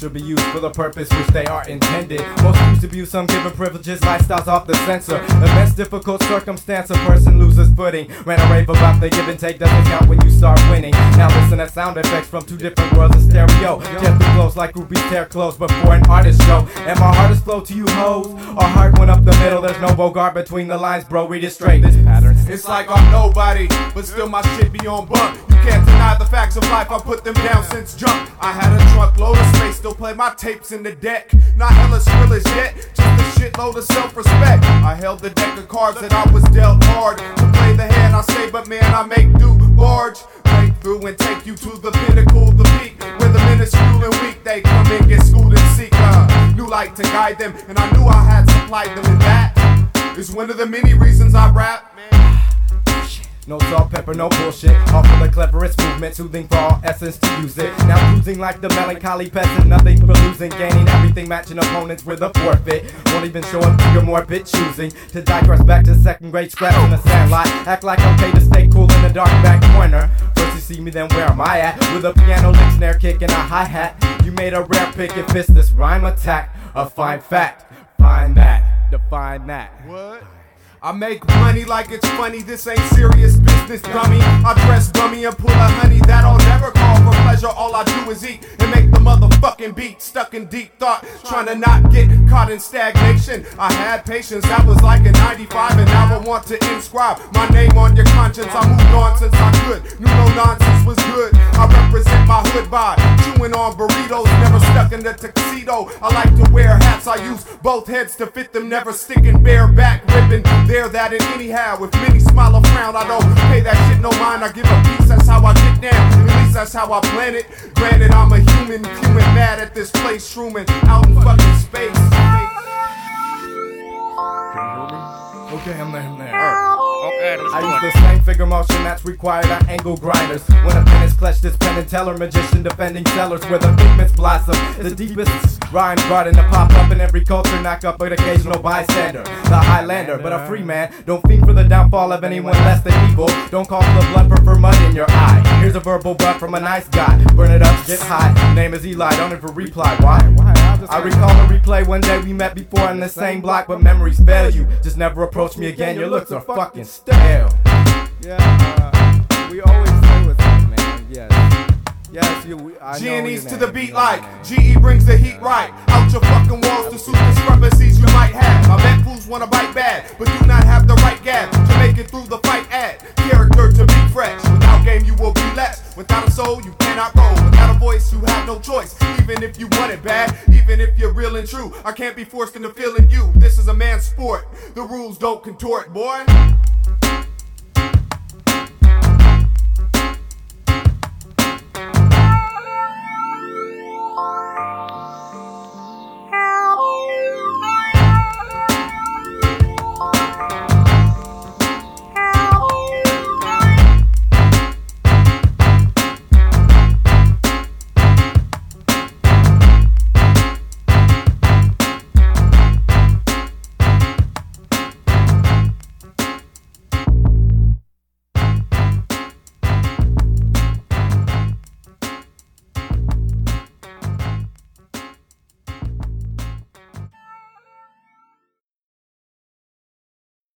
should be used for the purpose which they are intended. Most use abuse some given privileges, lifestyles off the censor. Immense difficult circumstance, a person loses footing. Ran a rave about the give and take doesn't count when you start winning. Now listen to sound effects from two different worlds in stereo. Gently close like groupies tear close before an artist show. And my heart is flow to you hoes. Our heart went up the middle, there's no bogart between the lines, bro. Read it straight. This pattern. It's like I'm nobody, but still my shit be on bump. Can't deny the facts of life, I put them down since jump. I had a truckload of space, still play my tapes in the deck. Not hella skrillers yet, just a shitload of self respect. I held the deck of cards that I was dealt hard to play the hand I say, but man, I make do large. Break through and take you to the pinnacle, the peak. Where the minuscule and weak, they come in, get schooled and seek a new light to guide them. And I knew I had supplied them, and that is one of the many reasons I rap. No salt, pepper, no bullshit. All for the cleverest movement, soothing for all essence to use it. Now cruising like the melancholy peasant, nothing for losing, gaining everything, matching opponents with a forfeit. Won't even show up to your morbid choosing to digress back to second grade scraps in the sandlot. Act like I'm paid to stay cool in the dark back corner. First you see me, then where am I at? With a piano lick, snare kick, and a hi hat. You made a rare pick and fist this rhyme attack. A fine fact, find that, define that. What? I make money like it's funny, this ain't serious business, dummy. I dress dummy and pull a honey that I'll never call for pleasure. All I do is eat and make the motherfucking beat. Stuck in deep thought, trying to not get caught in stagnation. I had patience, that was like in 95, and now I want to inscribe my name on your conscience. I moved on since I could, knew no nonsense was good. I represent my by chewing on burritos, never stuck in the tuxedo. I like to wear hats, I use both heads to fit them, never sticking bare bareback, ripping there, that, and anyhow. If many smile or frown, I don't pay that shit no mind. I give a piece, that's how I get down. At least that's how I plan it. Granted, I'm a human, human mad at this place, shrooming out in fucking space. Okay, I'm there, I'm there. Okay, I use the same figure motion that's required on angle grinders. When a pen is clutched, this Penn and Teller magician defending sellers where the pigments blossom. The deepest rhymes brought in to pop up in every culture, knock up an occasional bystander. The Highlander, but a free man. Don't fiend for the downfall of anyone less than evil. Don't call for the blood, prefer mud in your eye. Here's a verbal butt from a nice guy. Burn it up, get high. Name is Eli, don't ever reply. Why? I recall a replay one day we met before in the same block, but memories fail you. Just never approach me again. Your looks are fucking stale. Yeah, uh, we always play with that, man. Yes. Yes, you. I know G&E's to the beat like. GE brings the heat right out your fucking walls to suit discrepancies you might have. I bet fools wanna bite bad, but do not choice. Even if you want it bad, even if you're real and true, I can't be forced into feeling you. This is a man's sport. The rules don't contort, boy.